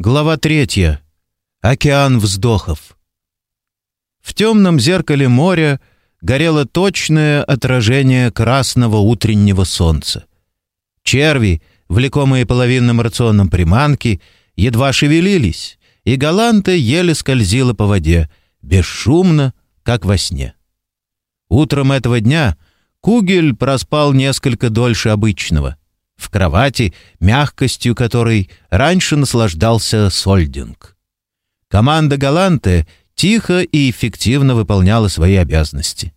Глава третья. Океан вздохов. В темном зеркале моря горело точное отражение красного утреннего солнца. Черви, влекомые половинным рационом приманки, едва шевелились, и Галанта еле скользила по воде, бесшумно, как во сне. Утром этого дня Кугель проспал несколько дольше обычного — в кровати, мягкостью которой раньше наслаждался Сольдинг. Команда Галанте тихо и эффективно выполняла свои обязанности.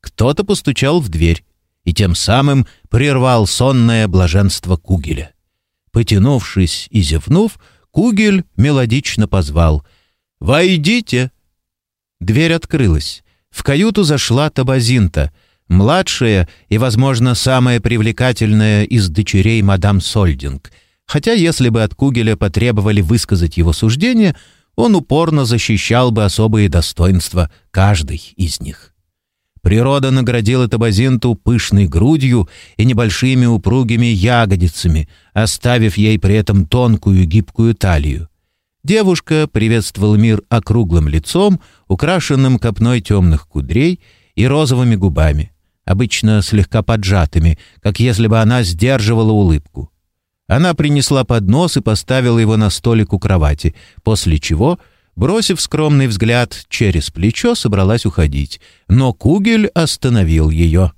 Кто-то постучал в дверь и тем самым прервал сонное блаженство Кугеля. Потянувшись и зевнув, Кугель мелодично позвал «Войдите!». Дверь открылась. В каюту зашла Табазинта — младшая и, возможно, самая привлекательная из дочерей мадам Сольдинг, хотя если бы от Кугеля потребовали высказать его суждение, он упорно защищал бы особые достоинства каждой из них. Природа наградила Табазинту пышной грудью и небольшими упругими ягодицами, оставив ей при этом тонкую гибкую талию. Девушка приветствовала мир округлым лицом, украшенным копной темных кудрей и розовыми губами обычно слегка поджатыми, как если бы она сдерживала улыбку. Она принесла поднос и поставила его на столик у кровати, после чего, бросив скромный взгляд через плечо, собралась уходить. Но Кугель остановил ее.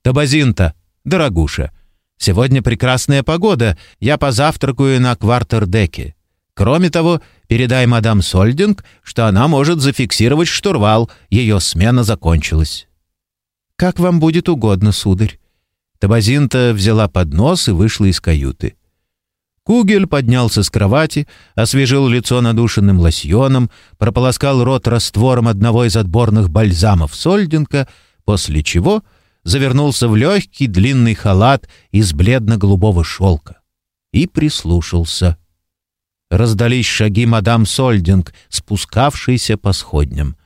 «Табазинта, дорогуша, сегодня прекрасная погода, я позавтракаю на квартердеке. Кроме того, передай мадам Сольдинг, что она может зафиксировать штурвал, ее смена закончилась». «Как вам будет угодно, сударь». Табазинта взяла поднос и вышла из каюты. Кугель поднялся с кровати, освежил лицо надушенным лосьоном, прополоскал рот раствором одного из отборных бальзамов Сольдинка, после чего завернулся в легкий длинный халат из бледно-голубого шелка и прислушался. Раздались шаги мадам Сольдинг, спускавшейся по сходням.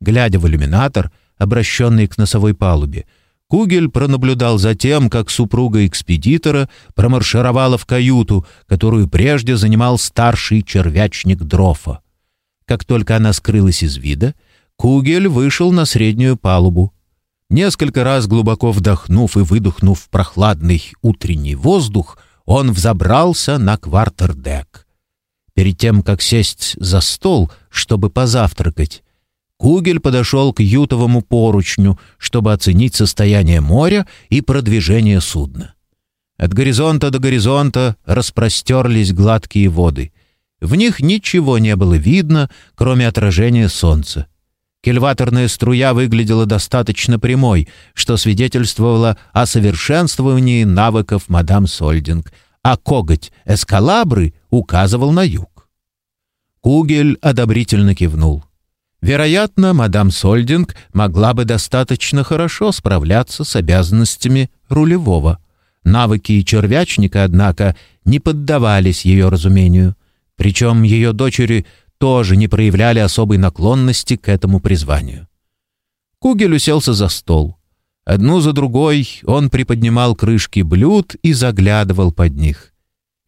Глядя в иллюминатор — обращенный к носовой палубе. Кугель пронаблюдал за тем, как супруга экспедитора промаршировала в каюту, которую прежде занимал старший червячник Дрофа. Как только она скрылась из вида, Кугель вышел на среднюю палубу. Несколько раз глубоко вдохнув и выдохнув прохладный утренний воздух, он взобрался на квартердек. Перед тем, как сесть за стол, чтобы позавтракать, Кугель подошел к ютовому поручню, чтобы оценить состояние моря и продвижение судна. От горизонта до горизонта распростерлись гладкие воды. В них ничего не было видно, кроме отражения солнца. Кельваторная струя выглядела достаточно прямой, что свидетельствовало о совершенствовании навыков мадам Сольдинг, а коготь эскалабры указывал на юг. Кугель одобрительно кивнул. Вероятно, мадам Сольдинг могла бы достаточно хорошо справляться с обязанностями рулевого. Навыки червячника, однако, не поддавались ее разумению. Причем ее дочери тоже не проявляли особой наклонности к этому призванию. Кугель уселся за стол. Одну за другой он приподнимал крышки блюд и заглядывал под них.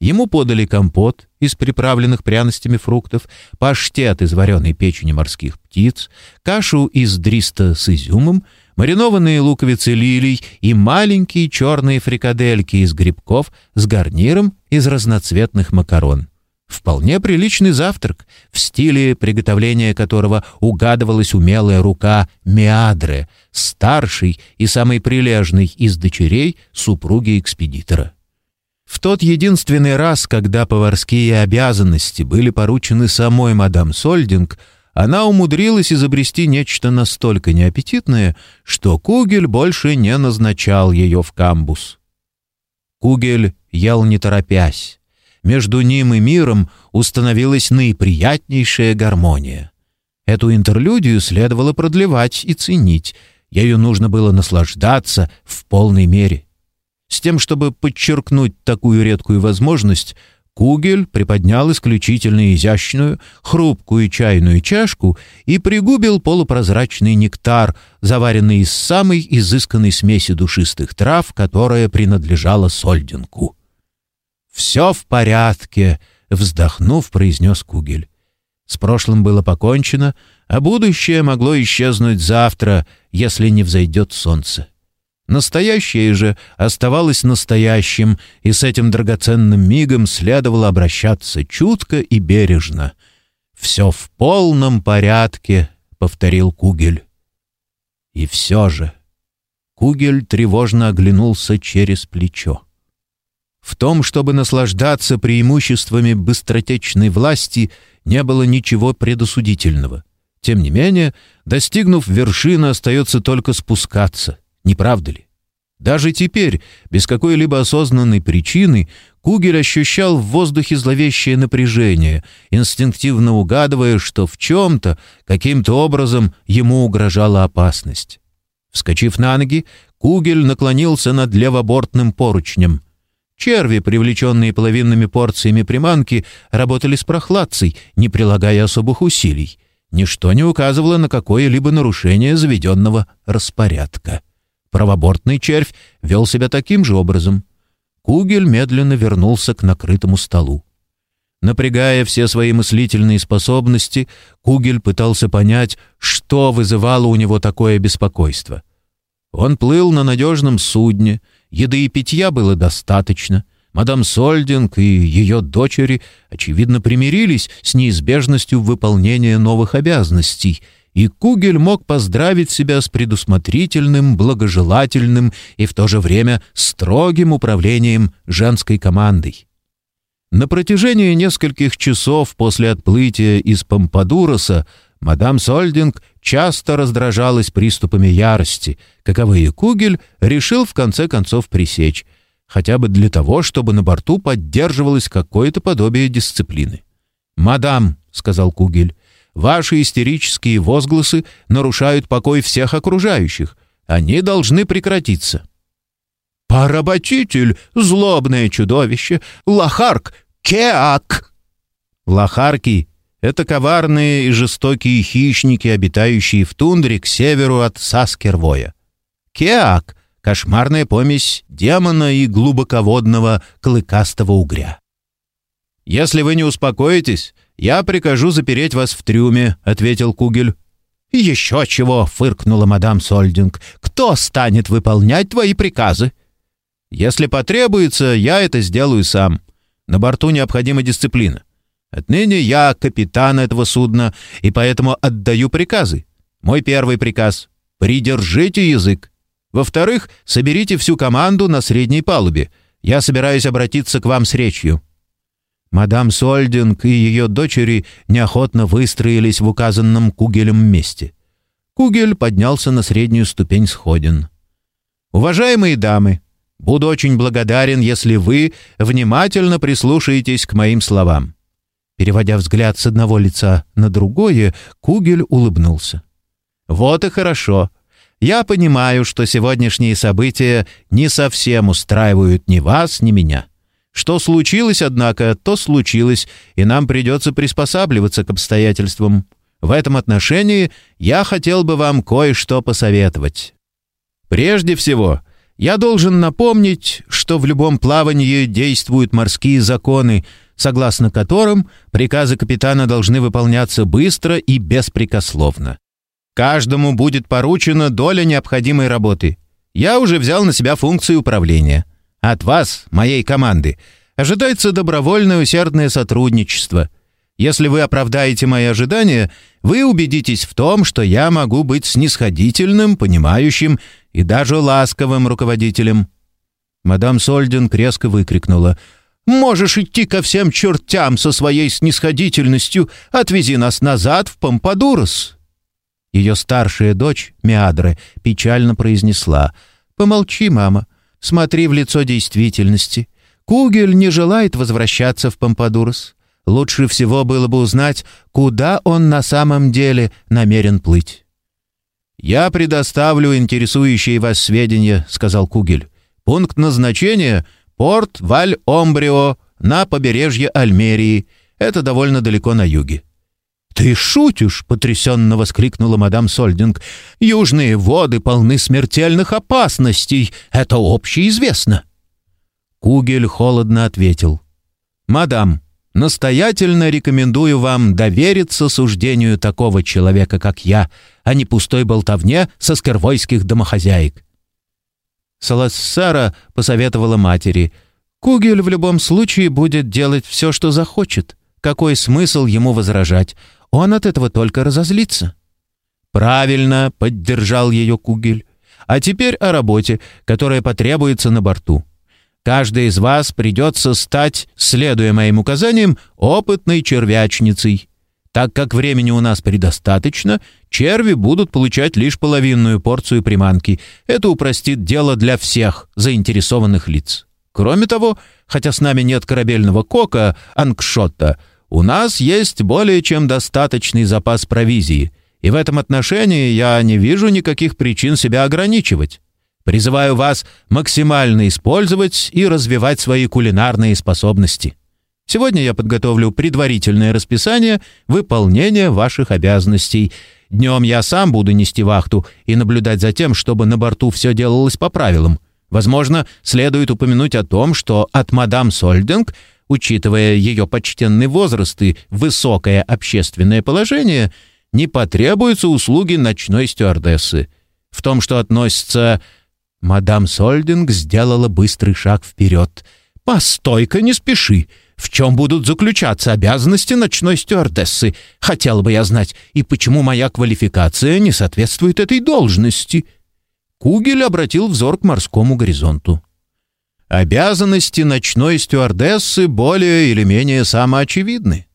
Ему подали компот из приправленных пряностями фруктов, паштет из вареной печени морских птиц, кашу из дриста с изюмом, маринованные луковицы лилий и маленькие черные фрикадельки из грибков с гарниром из разноцветных макарон. Вполне приличный завтрак, в стиле приготовления которого угадывалась умелая рука Меадры, старшей и самой прилежной из дочерей супруги экспедитора. В тот единственный раз, когда поварские обязанности были поручены самой мадам Сольдинг, она умудрилась изобрести нечто настолько неаппетитное, что Кугель больше не назначал ее в камбус. Кугель ел не торопясь. Между ним и миром установилась наиприятнейшая гармония. Эту интерлюдию следовало продлевать и ценить, ею нужно было наслаждаться в полной мере. С тем, чтобы подчеркнуть такую редкую возможность, Кугель приподнял исключительно изящную, хрупкую чайную чашку и пригубил полупрозрачный нектар, заваренный из самой изысканной смеси душистых трав, которая принадлежала Сольдинку. «Все в порядке», — вздохнув, произнес Кугель. С прошлым было покончено, а будущее могло исчезнуть завтра, если не взойдет солнце. Настоящее же оставалось настоящим, и с этим драгоценным мигом следовало обращаться чутко и бережно. «Все в полном порядке», — повторил Кугель. И все же Кугель тревожно оглянулся через плечо. В том, чтобы наслаждаться преимуществами быстротечной власти, не было ничего предосудительного. Тем не менее, достигнув вершины, остается только спускаться, не правда ли? Даже теперь, без какой-либо осознанной причины, Кугель ощущал в воздухе зловещее напряжение, инстинктивно угадывая, что в чем-то, каким-то образом ему угрожала опасность. Вскочив на ноги, Кугель наклонился над левобортным поручнем. Черви, привлеченные половинными порциями приманки, работали с прохладцей, не прилагая особых усилий. Ничто не указывало на какое-либо нарушение заведенного распорядка. Правобортный червь вел себя таким же образом. Кугель медленно вернулся к накрытому столу. Напрягая все свои мыслительные способности, Кугель пытался понять, что вызывало у него такое беспокойство. Он плыл на надежном судне, еды и питья было достаточно. Мадам Сольдинг и ее дочери, очевидно, примирились с неизбежностью выполнения новых обязанностей — и Кугель мог поздравить себя с предусмотрительным, благожелательным и в то же время строгим управлением женской командой. На протяжении нескольких часов после отплытия из Помпадуроса мадам Сольдинг часто раздражалась приступами ярости, каковые Кугель решил в конце концов пресечь, хотя бы для того, чтобы на борту поддерживалось какое-то подобие дисциплины. «Мадам», — сказал Кугель, Ваши истерические возгласы нарушают покой всех окружающих. Они должны прекратиться. «Поработитель! Злобное чудовище! Лохарк! Кеак!» Лохарки — это коварные и жестокие хищники, обитающие в тундре к северу от Саскервоя. Кеак — кошмарная помесь демона и глубоководного клыкастого угря. Если вы не успокоитесь, «Я прикажу запереть вас в трюме», — ответил Кугель. «Еще чего!» — фыркнула мадам Сольдинг. «Кто станет выполнять твои приказы?» «Если потребуется, я это сделаю сам. На борту необходима дисциплина. Отныне я капитан этого судна, и поэтому отдаю приказы. Мой первый приказ — придержите язык. Во-вторых, соберите всю команду на средней палубе. Я собираюсь обратиться к вам с речью. Мадам Сольдинг и ее дочери неохотно выстроились в указанном Кугелем месте. Кугель поднялся на среднюю ступень сходин. «Уважаемые дамы, буду очень благодарен, если вы внимательно прислушаетесь к моим словам». Переводя взгляд с одного лица на другое, Кугель улыбнулся. «Вот и хорошо. Я понимаю, что сегодняшние события не совсем устраивают ни вас, ни меня. Что случилось, однако, то случилось, и нам придется приспосабливаться к обстоятельствам. В этом отношении я хотел бы вам кое-что посоветовать. Прежде всего, я должен напомнить, что в любом плавании действуют морские законы, согласно которым приказы капитана должны выполняться быстро и беспрекословно. Каждому будет поручена доля необходимой работы. Я уже взял на себя функции управления. От вас, моей команды, ожидается добровольное усердное сотрудничество. Если вы оправдаете мои ожидания, вы убедитесь в том, что я могу быть снисходительным, понимающим и даже ласковым руководителем». Мадам Сольден резко выкрикнула. «Можешь идти ко всем чертям со своей снисходительностью. Отвези нас назад в Помпадурос». Ее старшая дочь, Миадре, печально произнесла. «Помолчи, мама. Смотри в лицо действительности. Кугель не желает возвращаться в Помпадурс. Лучше всего было бы узнать, куда он на самом деле намерен плыть. «Я предоставлю интересующие вас сведения», — сказал Кугель. «Пункт назначения — порт Валь-Омбрио на побережье Альмерии. Это довольно далеко на юге. «Ты шутишь!» — потрясенно воскликнула мадам Сольдинг. «Южные воды полны смертельных опасностей. Это общеизвестно». Кугель холодно ответил. «Мадам, Настоятельно рекомендую вам довериться суждению такого человека, как я, а не пустой болтовне со скорвойских домохозяек». Салассара посоветовала матери. «Кугель в любом случае будет делать все, что захочет. Какой смысл ему возражать? Он от этого только разозлится». «Правильно», — поддержал ее Кугель. «А теперь о работе, которая потребуется на борту. Каждый из вас придется стать, следуя моим указаниям, опытной червячницей. Так как времени у нас предостаточно, черви будут получать лишь половинную порцию приманки. Это упростит дело для всех заинтересованных лиц. Кроме того, хотя с нами нет корабельного кока, ангшотта, у нас есть более чем достаточный запас провизии, и в этом отношении я не вижу никаких причин себя ограничивать. Призываю вас максимально использовать и развивать свои кулинарные способности. Сегодня я подготовлю предварительное расписание выполнения ваших обязанностей. Днем я сам буду нести вахту и наблюдать за тем, чтобы на борту все делалось по правилам. Возможно, следует упомянуть о том, что от мадам Сольдинг, учитывая ее почтенный возраст и высокое общественное положение, не потребуются услуги ночной стюардессы. В том, что относится Мадам Сольдинг сделала быстрый шаг вперед. «Постой-ка, не спеши. В чем будут заключаться обязанности ночной стюардессы? Хотела бы я знать, и почему моя квалификация не соответствует этой должности?» Кугель обратил взор к морскому горизонту. «Обязанности ночной стюардессы более или менее самоочевидны.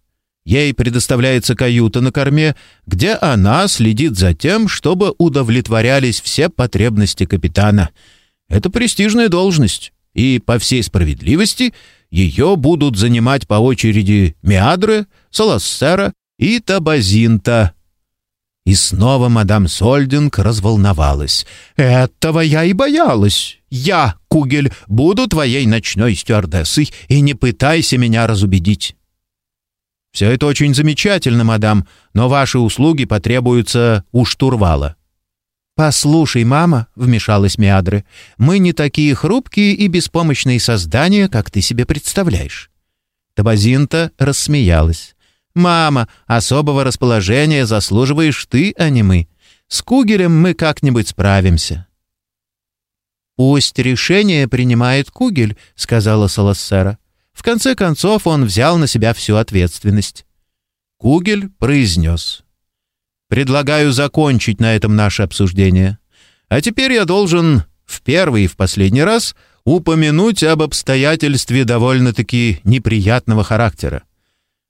Ей предоставляется каюта на корме, где она следит за тем, чтобы удовлетворялись все потребности капитана. Это престижная должность, и, по всей справедливости, ее будут занимать по очереди Меадры, Солоссера и Табазинта. И снова мадам Сольдинг разволновалась. «Этого я и боялась. Я, Кугель, буду твоей ночной стюардессой, и не пытайся меня разубедить». «Все это очень замечательно, мадам, но ваши услуги потребуются у штурвала». «Послушай, мама», — вмешалась Миадры, — «мы не такие хрупкие и беспомощные создания, как ты себе представляешь». Табазинта рассмеялась. «Мама, особого расположения заслуживаешь ты, а не мы. С Кугелем мы как-нибудь справимся». «Пусть решение принимает Кугель», — сказала Салассера. В конце концов он взял на себя всю ответственность. Кугель произнес. «Предлагаю закончить на этом наше обсуждение. А теперь я должен в первый и в последний раз упомянуть об обстоятельстве довольно-таки неприятного характера.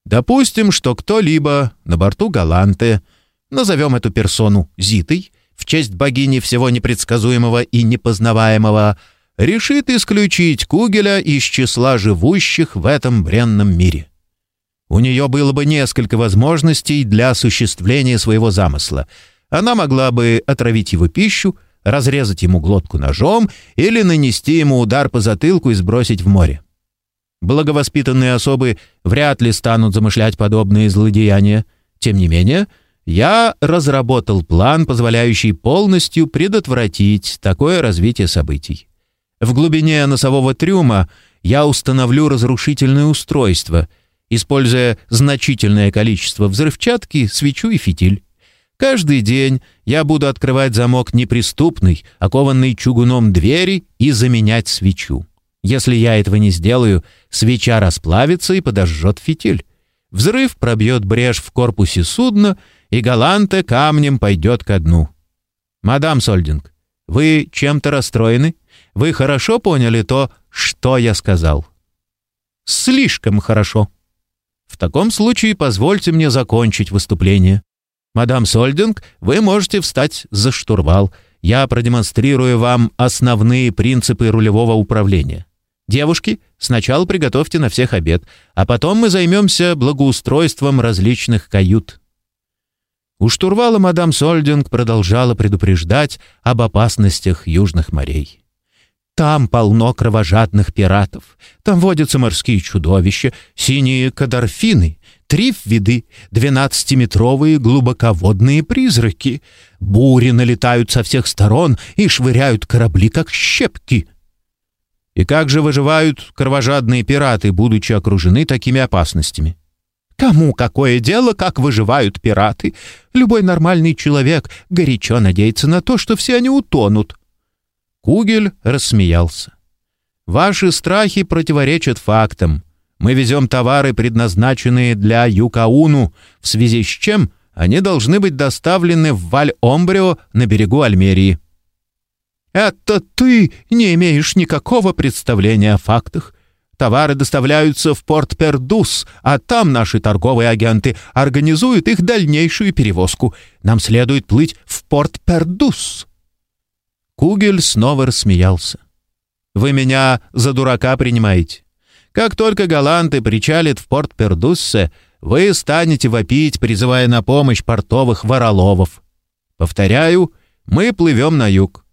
Допустим, что кто-либо на борту Галанты, назовем эту персону Зитой, в честь богини всего непредсказуемого и непознаваемого, решит исключить Кугеля из числа живущих в этом бренном мире. У нее было бы несколько возможностей для осуществления своего замысла. Она могла бы отравить его пищу, разрезать ему глотку ножом или нанести ему удар по затылку и сбросить в море. Благовоспитанные особы вряд ли станут замышлять подобные злодеяния. Тем не менее, я разработал план, позволяющий полностью предотвратить такое развитие событий. В глубине носового трюма я установлю разрушительное устройство, используя значительное количество взрывчатки, свечу и фитиль. Каждый день я буду открывать замок неприступный, окованный чугуном двери и заменять свечу. Если я этого не сделаю, свеча расплавится и подожжет фитиль. Взрыв пробьет брешь в корпусе судна, и Галанте камнем пойдет ко дну. «Мадам Сольдинг, вы чем-то расстроены?» Вы хорошо поняли то, что я сказал?» «Слишком хорошо. В таком случае позвольте мне закончить выступление. Мадам Сольдинг, вы можете встать за штурвал. Я продемонстрирую вам основные принципы рулевого управления. Девушки, сначала приготовьте на всех обед, а потом мы займемся благоустройством различных кают». У штурвала мадам Сольдинг продолжала предупреждать об опасностях южных морей. Там полно кровожадных пиратов. Там водятся морские чудовища, синие кадарфины, трифвиды, двенадцатиметровые глубоководные призраки. Бури налетают со всех сторон и швыряют корабли, как щепки. И как же выживают кровожадные пираты, будучи окружены такими опасностями? Кому какое дело, как выживают пираты? Любой нормальный человек горячо надеется на то, что все они утонут. Кугель рассмеялся. Ваши страхи противоречат фактам. Мы везем товары, предназначенные для Юкауну, в связи с чем они должны быть доставлены в Валь-Омбрио на берегу Альмерии. Это ты не имеешь никакого представления о фактах. Товары доставляются в порт Пердус, а там наши торговые агенты организуют их дальнейшую перевозку. Нам следует плыть в порт Пердус. Кугель снова рассмеялся. «Вы меня за дурака принимаете. Как только голланды причалят в порт Пердуссе, вы станете вопить, призывая на помощь портовых вороловов. Повторяю, мы плывем на юг».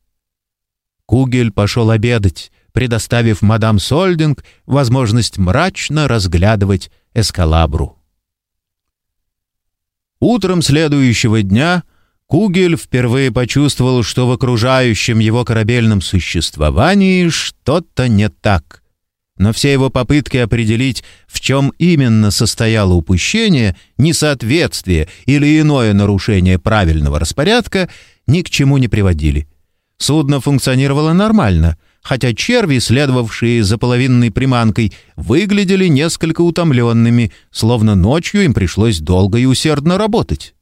Кугель пошел обедать, предоставив мадам Сольдинг возможность мрачно разглядывать эскалабру. Утром следующего дня Кугель впервые почувствовал, что в окружающем его корабельном существовании что-то не так. Но все его попытки определить, в чем именно состояло упущение, несоответствие или иное нарушение правильного распорядка, ни к чему не приводили. Судно функционировало нормально, хотя черви, следовавшие за половинной приманкой, выглядели несколько утомленными, словно ночью им пришлось долго и усердно работать.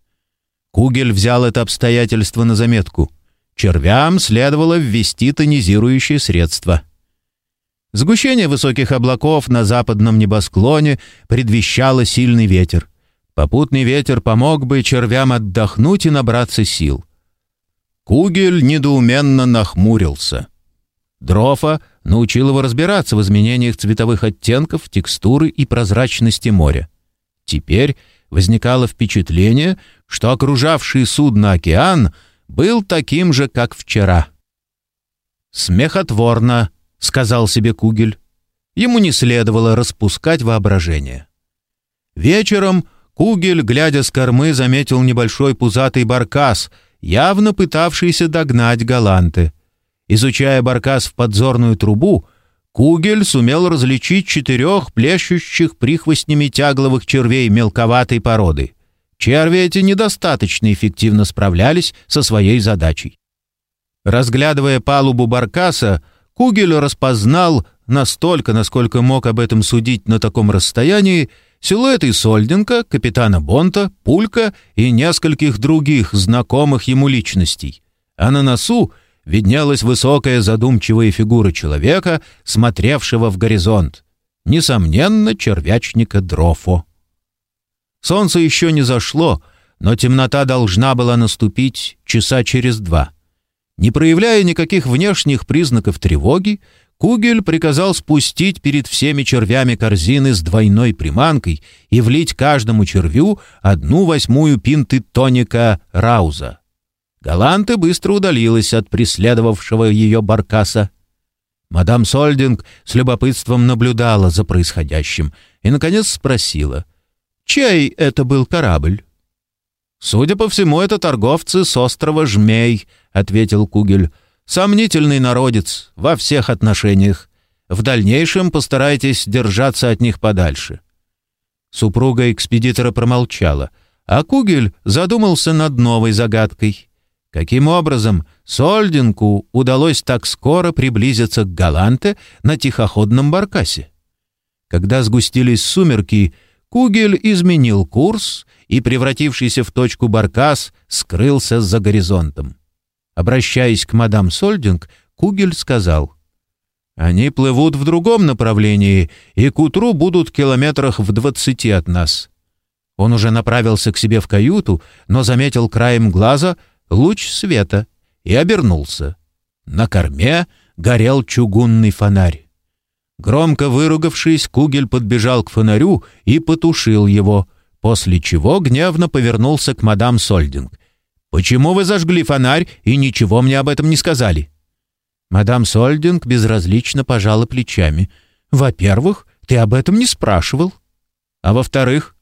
Кугель взял это обстоятельство на заметку. Червям следовало ввести тонизирующее средство. Сгущение высоких облаков на западном небосклоне предвещало сильный ветер. Попутный ветер помог бы червям отдохнуть и набраться сил. Кугель недоуменно нахмурился. Дрофа научил его разбираться в изменениях цветовых оттенков, текстуры и прозрачности моря. Теперь возникало впечатление, что окружавший судно океан был таким же, как вчера. «Смехотворно», — сказал себе Кугель. Ему не следовало распускать воображение. Вечером Кугель, глядя с кормы, заметил небольшой пузатый баркас, явно пытавшийся догнать галанты. Изучая баркас в подзорную трубу, Кугель сумел различить четырех плещущих прихвостнями тягловых червей мелковатой породы. Черви эти недостаточно эффективно справлялись со своей задачей. Разглядывая палубу баркаса, Кугель распознал настолько, насколько мог об этом судить на таком расстоянии, силуэты Сольденко, капитана Бонта, Пулька и нескольких других знакомых ему личностей. А на носу — виднелась высокая задумчивая фигура человека, смотревшего в горизонт. Несомненно, червячника Дрофо. Солнце еще не зашло, но темнота должна была наступить часа через два. Не проявляя никаких внешних признаков тревоги, Кугель приказал спустить перед всеми червями корзины с двойной приманкой и влить каждому червю одну восьмую пинты тоника Рауза. Галанте быстро удалилась от преследовавшего ее баркаса. Мадам Сольдинг с любопытством наблюдала за происходящим и, наконец, спросила, чей это был корабль? «Судя по всему, это торговцы с острова Жмей», — ответил Кугель. «Сомнительный народец во всех отношениях. В дальнейшем постарайтесь держаться от них подальше». Супруга экспедитора промолчала, а Кугель задумался над новой загадкой. Каким образом Сольдинку удалось так скоро приблизиться к Галанте на тихоходном баркасе? Когда сгустились сумерки, Кугель изменил курс и, превратившийся в точку баркас, скрылся за горизонтом. Обращаясь к мадам Сольдинг, Кугель сказал, «Они плывут в другом направлении и к утру будут километрах в двадцати от нас». Он уже направился к себе в каюту, но заметил краем глаза — луч света и обернулся. На корме горел чугунный фонарь. Громко выругавшись, Кугель подбежал к фонарю и потушил его, после чего гневно повернулся к мадам Сольдинг. «Почему вы зажгли фонарь и ничего мне об этом не сказали?» Мадам Сольдинг безразлично пожала плечами. «Во-первых, ты об этом не спрашивал. А во-вторых?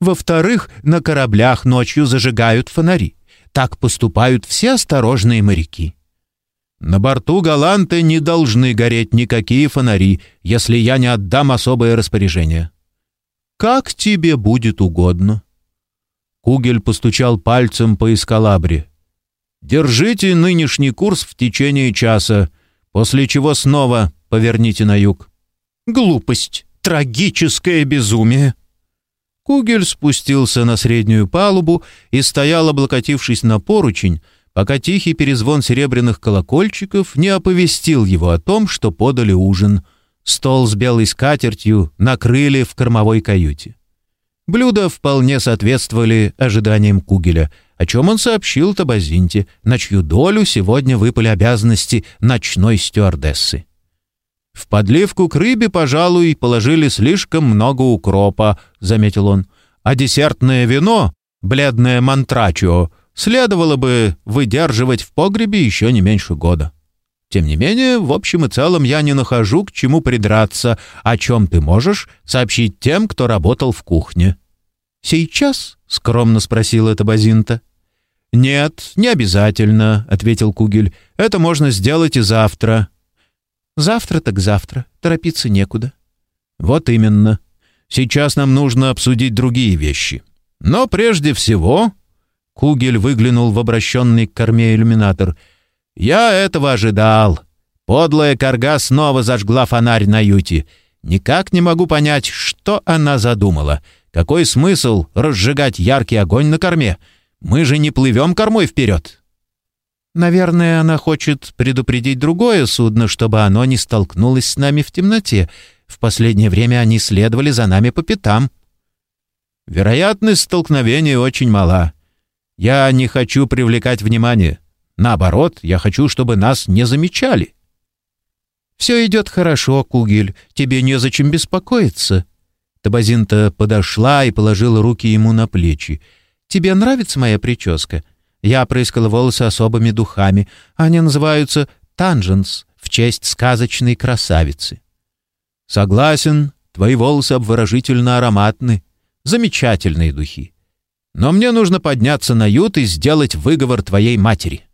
Во-вторых, на кораблях ночью зажигают фонари. Так поступают все осторожные моряки. На борту Галанты не должны гореть никакие фонари, если я не отдам особое распоряжение. Как тебе будет угодно. Кугель постучал пальцем по эскалабре. Держите нынешний курс в течение часа, после чего снова поверните на юг. Глупость, трагическое безумие. Кугель спустился на среднюю палубу и стоял, облокотившись на поручень, пока тихий перезвон серебряных колокольчиков не оповестил его о том, что подали ужин. Стол с белой скатертью накрыли в кормовой каюте. Блюда вполне соответствовали ожиданиям Кугеля, о чем он сообщил Табазинте, на чью долю сегодня выпали обязанности ночной стюардессы. «В подливку к рыбе, пожалуй, положили слишком много укропа», — заметил он. «А десертное вино, бледное мантрачо, следовало бы выдерживать в погребе еще не меньше года. Тем не менее, в общем и целом я не нахожу к чему придраться, о чем ты можешь сообщить тем, кто работал в кухне». «Сейчас?» — скромно спросил это Базинта. «Нет, не обязательно», — ответил Кугель. «Это можно сделать и завтра». «Завтра так завтра. Торопиться некуда». «Вот именно. Сейчас нам нужно обсудить другие вещи. Но прежде всего Кугель выглянул в обращенный к корме иллюминатор. «Я этого ожидал. Подлая корга снова зажгла фонарь на юте. Никак не могу понять, что она задумала. Какой смысл разжигать яркий огонь на корме? Мы же не плывем кормой вперед». «Наверное, она хочет предупредить другое судно, чтобы оно не столкнулось с нами в темноте. В последнее время они следовали за нами по пятам». «Вероятность столкновения очень мала. Я не хочу привлекать внимание. Наоборот, я хочу, чтобы нас не замечали». «Все идет хорошо, Кугель. Тебе незачем беспокоиться». Табазинта подошла и положила руки ему на плечи. «Тебе нравится моя прическа? Я прыскала волосы особыми духами. Они называются «танженс» в честь сказочной красавицы». «Согласен, твои волосы обворожительно ароматны. Замечательные духи. Но мне нужно подняться на ют и сделать выговор твоей матери».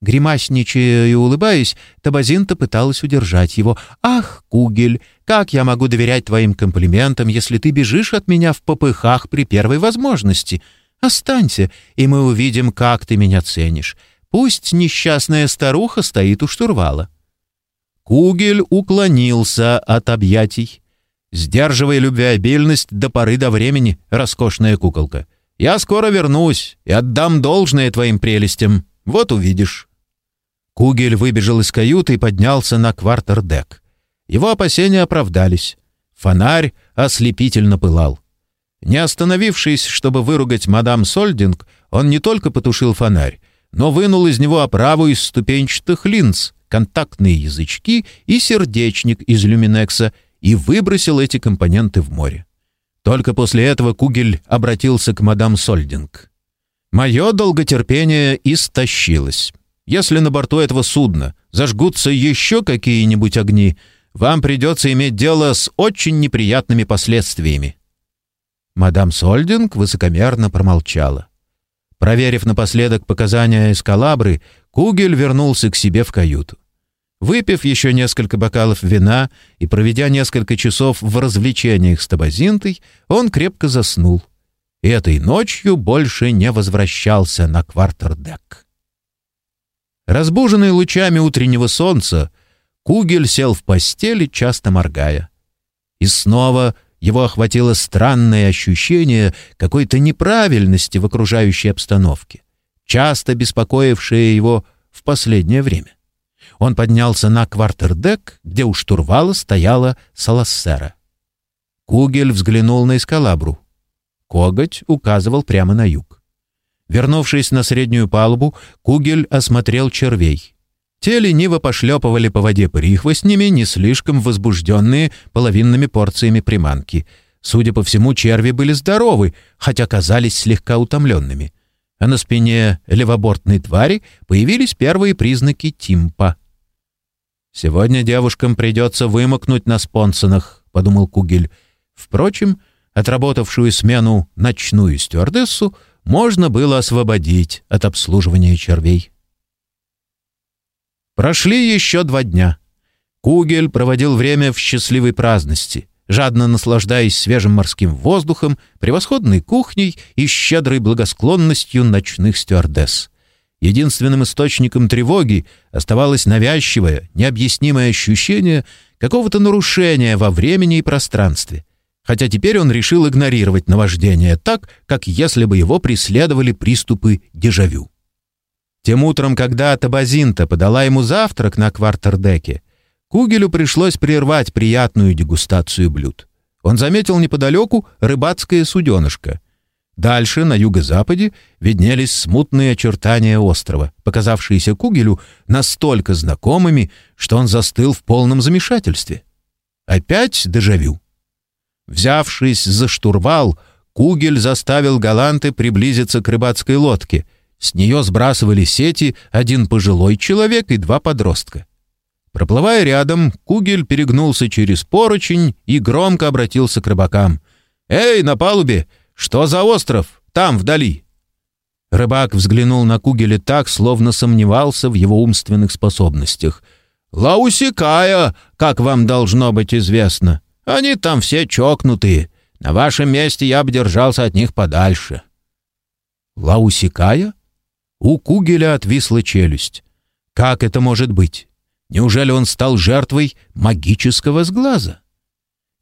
Гримасничая и улыбаясь, Табазинта пыталась удержать его. «Ах, Кугель, как я могу доверять твоим комплиментам, если ты бежишь от меня в попыхах при первой возможности? Останься, и мы увидим, как ты меня ценишь. Пусть несчастная старуха стоит у штурвала». Кугель уклонился от объятий. «Сдерживай любвеобильность до поры до времени, роскошная куколка». Я скоро вернусь и отдам должное твоим прелестям. Вот увидишь». Кугель выбежал из каюты и поднялся на квартердек. Его опасения оправдались. Фонарь ослепительно пылал. Не остановившись, чтобы выругать мадам Сольдинг, он не только потушил фонарь, но вынул из него оправу из ступенчатых линз, контактные язычки и сердечник из люминекса и выбросил эти компоненты в море. Только после этого Кугель обратился к мадам Сольдинг. «Мое долготерпение истощилось. Если на борту этого судна зажгутся еще какие-нибудь огни, вам придется иметь дело с очень неприятными последствиями». Мадам Сольдинг высокомерно промолчала. Проверив напоследок показания эскалабры, Кугель вернулся к себе в каюту. Выпив еще несколько бокалов вина и проведя несколько часов в развлечениях с Табазинтой, он крепко заснул. И этой ночью больше не возвращался на квартердек. Разбуженный лучами утреннего солнца, Кугель сел в постели, часто моргая. И снова его охватило странное ощущение какой-то неправильности в окружающей обстановке, часто беспокоившее его в последнее время. Он поднялся на квартердек, где у штурвала стояла салассера. Кугель взглянул на эскалабру. Коготь указывал прямо на юг. Вернувшись на среднюю палубу, Кугель осмотрел червей. Те лениво пошлепывали по воде прихвостнями, не слишком возбужденные половинными порциями приманки. Судя по всему, черви были здоровы, хотя казались слегка утомленными. А на спине левобортной твари появились первые признаки тимпа — «Сегодня девушкам придется вымокнуть на спонсонах», — подумал Кугель. Впрочем, отработавшую смену ночную стюардессу можно было освободить от обслуживания червей. Прошли еще два дня. Кугель проводил время в счастливой праздности, жадно наслаждаясь свежим морским воздухом, превосходной кухней и щедрой благосклонностью ночных стюардесс. Единственным источником тревоги оставалось навязчивое, необъяснимое ощущение какого-то нарушения во времени и пространстве. Хотя теперь он решил игнорировать наваждение так, как если бы его преследовали приступы дежавю. Тем утром, когда Табазинта подала ему завтрак на квартердеке, Кугелю пришлось прервать приятную дегустацию блюд. Он заметил неподалеку рыбацкое суденышко — Дальше, на юго-западе, виднелись смутные очертания острова, показавшиеся Кугелю настолько знакомыми, что он застыл в полном замешательстве. Опять дежавю. Взявшись за штурвал, Кугель заставил галанты приблизиться к рыбацкой лодке. С нее сбрасывали сети один пожилой человек и два подростка. Проплывая рядом, Кугель перегнулся через поручень и громко обратился к рыбакам. «Эй, на палубе! «Что за остров? Там, вдали!» Рыбак взглянул на Кугеля так, словно сомневался в его умственных способностях. «Лаусикая, как вам должно быть известно. Они там все чокнутые. На вашем месте я бы держался от них подальше». «Лаусикая?» У Кугеля отвисла челюсть. «Как это может быть? Неужели он стал жертвой магического сглаза?»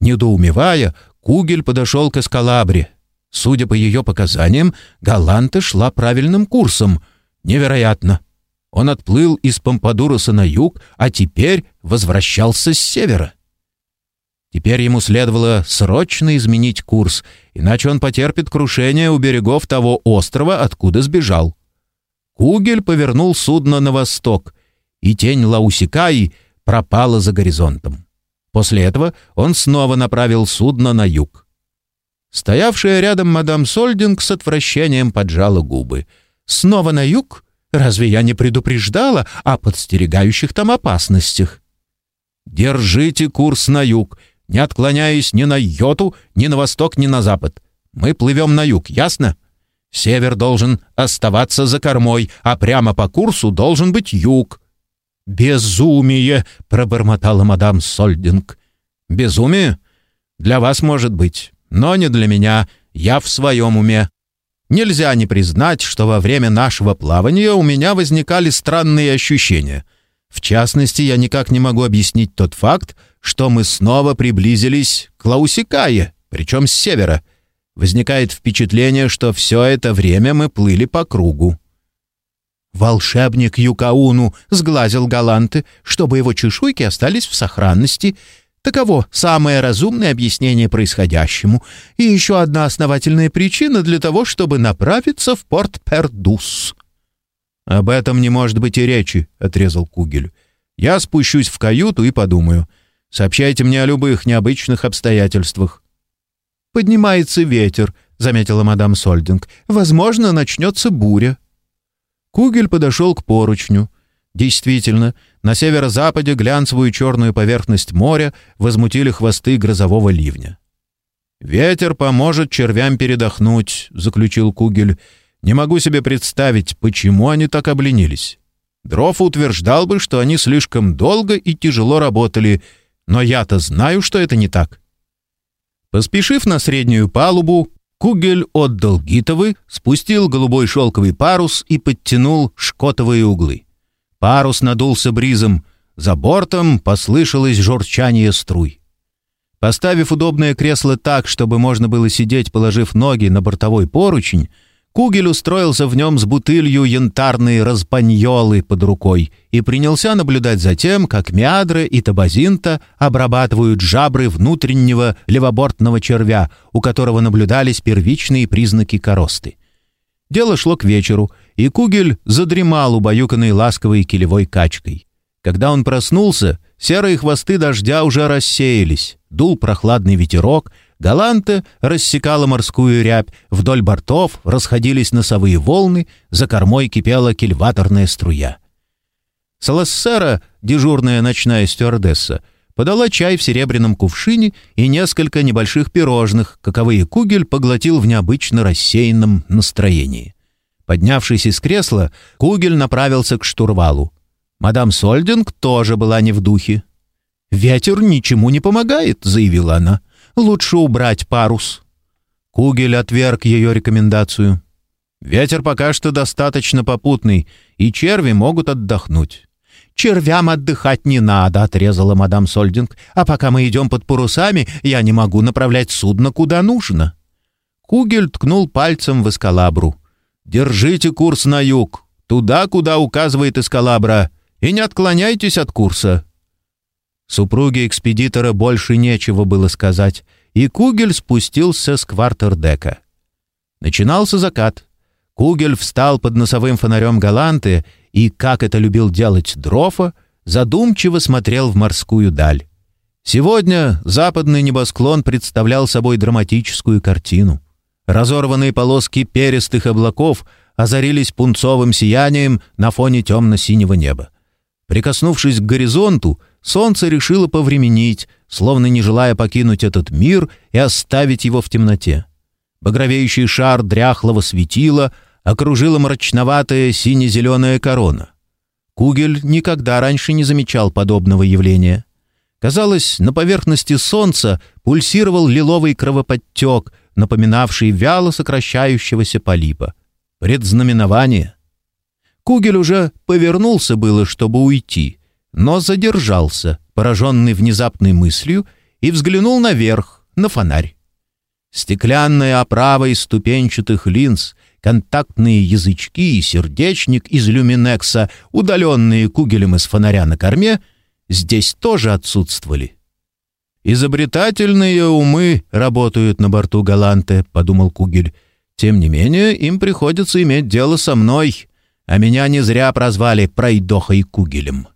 Недоумевая, Кугель подошел к эскалабре, Судя по ее показаниям, Галанта шла правильным курсом. Невероятно. Он отплыл из Помпадуроса на юг, а теперь возвращался с севера. Теперь ему следовало срочно изменить курс, иначе он потерпит крушение у берегов того острова, откуда сбежал. Кугель повернул судно на восток, и тень Лаусикаи пропала за горизонтом. После этого он снова направил судно на юг. Стоявшая рядом мадам Сольдинг с отвращением поджала губы. «Снова на юг? Разве я не предупреждала о подстерегающих там опасностях?» «Держите курс на юг, не отклоняясь ни на йоту, ни на восток, ни на запад. Мы плывем на юг, ясно? Север должен оставаться за кормой, а прямо по курсу должен быть юг». «Безумие!» — пробормотала мадам Сольдинг. «Безумие? Для вас, может быть но не для меня, я в своем уме. Нельзя не признать, что во время нашего плавания у меня возникали странные ощущения. В частности, я никак не могу объяснить тот факт, что мы снова приблизились к Лаусикае, причем с севера. Возникает впечатление, что все это время мы плыли по кругу. Волшебник Юкауну сглазил галанты, чтобы его чешуйки остались в сохранности, Таково самое разумное объяснение происходящему и еще одна основательная причина для того, чтобы направиться в порт Пердус. «Об этом не может быть и речи», — отрезал Кугель. «Я спущусь в каюту и подумаю. Сообщайте мне о любых необычных обстоятельствах». «Поднимается ветер», — заметила мадам Сольдинг. «Возможно, начнется буря». Кугель подошел к поручню. Действительно, на северо-западе глянцевую черную поверхность моря возмутили хвосты грозового ливня. «Ветер поможет червям передохнуть», — заключил Кугель. «Не могу себе представить, почему они так обленились. Дров утверждал бы, что они слишком долго и тяжело работали, но я-то знаю, что это не так». Поспешив на среднюю палубу, Кугель отдал гитовы, спустил голубой шелковый парус и подтянул шкотовые углы. Парус надулся бризом, за бортом послышалось журчание струй. Поставив удобное кресло так, чтобы можно было сидеть, положив ноги на бортовой поручень, Кугель устроился в нем с бутылью янтарной распаньолы под рукой и принялся наблюдать за тем, как Миадра и Табазинта обрабатывают жабры внутреннего левобортного червя, у которого наблюдались первичные признаки коросты. Дело шло к вечеру, и Кугель задремал убаюканной ласковой килевой качкой. Когда он проснулся, серые хвосты дождя уже рассеялись, дул прохладный ветерок, галанта рассекала морскую рябь, вдоль бортов расходились носовые волны, за кормой кипела кильваторная струя. Салассера, дежурная ночная стюардесса, подала чай в серебряном кувшине и несколько небольших пирожных, каковые Кугель поглотил в необычно рассеянном настроении. Поднявшись из кресла, Кугель направился к штурвалу. Мадам Сольдинг тоже была не в духе. «Ветер ничему не помогает», — заявила она. «Лучше убрать парус». Кугель отверг ее рекомендацию. «Ветер пока что достаточно попутный, и черви могут отдохнуть». «Червям отдыхать не надо», — отрезала мадам Сольдинг. «А пока мы идем под парусами, я не могу направлять судно куда нужно». Кугель ткнул пальцем в эскалабру. «Держите курс на юг, туда, куда указывает эскалабра, и не отклоняйтесь от курса». Супруге экспедитора больше нечего было сказать, и Кугель спустился с квартердека. Начинался закат. Кугель встал под носовым фонарем Галанты и, как это любил делать Дрофа, задумчиво смотрел в морскую даль. Сегодня западный небосклон представлял собой драматическую картину. Разорванные полоски перистых облаков озарились пунцовым сиянием на фоне темно-синего неба. Прикоснувшись к горизонту, солнце решило повременить, словно не желая покинуть этот мир и оставить его в темноте. Багровеющий шар дряхлого светила окружила мрачноватая сине-зеленая корона. Кугель никогда раньше не замечал подобного явления. Казалось, на поверхности солнца пульсировал лиловый кровоподтек, напоминавший вяло сокращающегося полипа. Предзнаменование. Кугель уже повернулся было, чтобы уйти, но задержался, пораженный внезапной мыслью, и взглянул наверх, на фонарь. Стеклянная оправа из ступенчатых линз, контактные язычки и сердечник из люминекса, удаленные кугелем из фонаря на корме, здесь тоже отсутствовали. «Изобретательные умы работают на борту Галанте», — подумал Кугель. «Тем не менее, им приходится иметь дело со мной, а меня не зря прозвали Пройдохой Кугелем».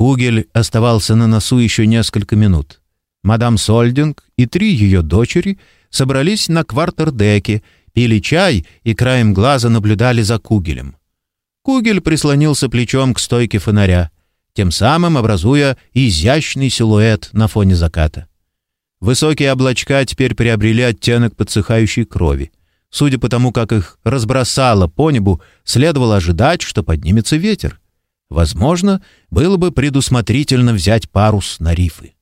Кугель оставался на носу еще несколько минут. Мадам Сольдинг и три ее дочери собрались на квартердеке, пили чай и краем глаза наблюдали за Кугелем. Кугель прислонился плечом к стойке фонаря, тем самым образуя изящный силуэт на фоне заката. Высокие облачка теперь приобрели оттенок подсыхающей крови. Судя по тому, как их разбросало по небу, следовало ожидать, что поднимется ветер. Возможно, было бы предусмотрительно взять парус на рифы.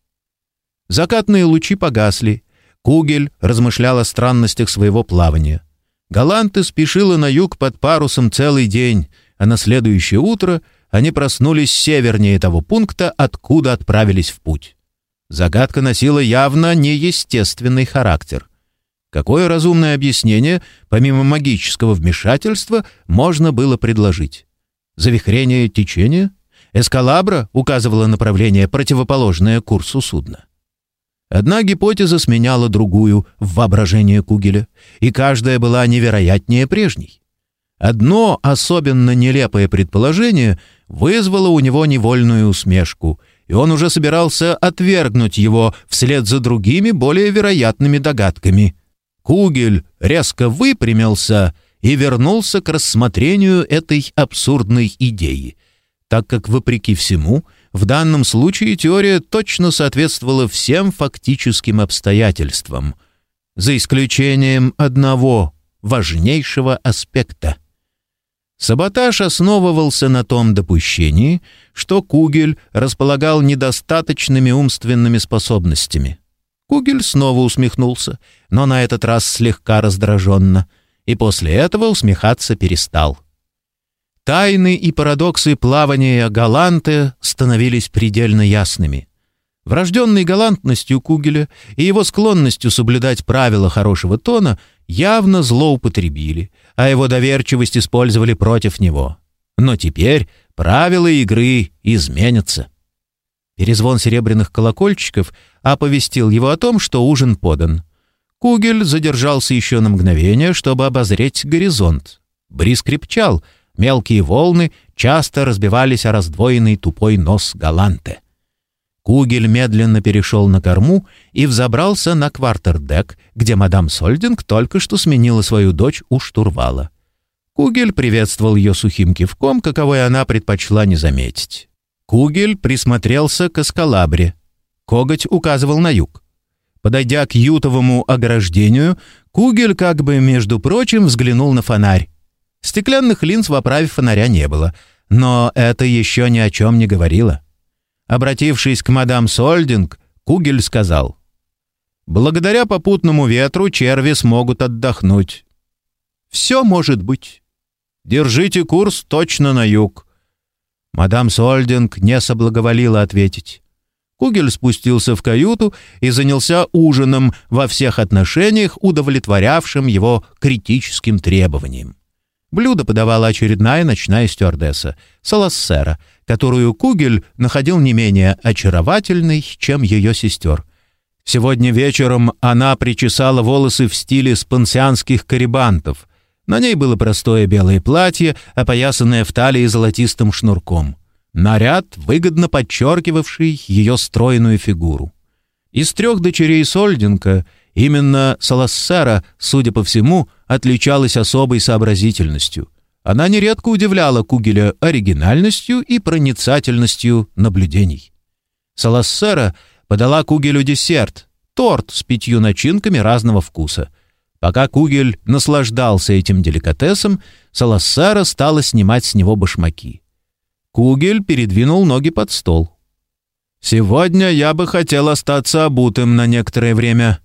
Закатные лучи погасли. Кугель размышлял о странностях своего плавания. Галанты спешила на юг под парусом целый день, а на следующее утро они проснулись севернее того пункта, откуда отправились в путь. Загадка носила явно неестественный характер. Какое разумное объяснение, помимо магического вмешательства, можно было предложить? Завихрение течения? Эскалабра указывала направление, противоположное курсу судна. Одна гипотеза сменяла другую в воображении Кугеля, и каждая была невероятнее прежней. Одно особенно нелепое предположение вызвало у него невольную усмешку, и он уже собирался отвергнуть его вслед за другими более вероятными догадками. Кугель резко выпрямился и вернулся к рассмотрению этой абсурдной идеи, так как, вопреки всему, — в данном случае теория точно соответствовала всем фактическим обстоятельствам, за исключением одного важнейшего аспекта. Саботаж основывался на том допущении, что Кугель располагал недостаточными умственными способностями. Кугель снова усмехнулся, но на этот раз слегка раздраженно, и после этого усмехаться перестал. Тайны и парадоксы плавания Галанте становились предельно ясными. Врожденной галантностью Кугеля и его склонностью соблюдать правила хорошего тона явно злоупотребили, а его доверчивость использовали против него. Но теперь правила игры изменятся. Перезвон серебряных колокольчиков оповестил его о том, что ужин подан. Кугель задержался еще на мгновение, чтобы обозреть горизонт. Бриз крепчал — Мелкие волны часто разбивались о раздвоенный тупой нос Галанте. Кугель медленно перешел на корму и взобрался на квартердек, где мадам Сольдинг только что сменила свою дочь у штурвала. Кугель приветствовал ее сухим кивком, каковой она предпочла не заметить. Кугель присмотрелся к эскалабре. Коготь указывал на юг. Подойдя к ютовому ограждению, Кугель как бы, между прочим, взглянул на фонарь. Стеклянных линз в оправе фонаря не было. Но это еще ни о чем не говорило. Обратившись к мадам Сольдинг, Кугель сказал, «Благодаря попутному ветру черви смогут отдохнуть. Все может быть. Держите курс точно на юг». Мадам Сольдинг не соблаговолила ответить. Кугель спустился в каюту и занялся ужином во всех отношениях, удовлетворявшим его критическим требованиям. Блюдо подавала очередная ночная стюардесса, Салассера, которую Кугель находил не менее очаровательной, чем ее сестер. Сегодня вечером она причесала волосы в стиле спансианских карибантов. На ней было простое белое платье, опоясанное в талии золотистым шнурком. Наряд, выгодно подчеркивавший ее стройную фигуру. Из трех дочерей Сольдинка именно Салассера, судя по всему, отличалась особой сообразительностью. Она нередко удивляла Кугеля оригинальностью и проницательностью наблюдений. Салассера подала Кугелю десерт, торт с пятью начинками разного вкуса. Пока Кугель наслаждался этим деликатесом, Салассера стала снимать с него башмаки. Кугель передвинул ноги под стол. «Сегодня я бы хотел остаться обутым на некоторое время».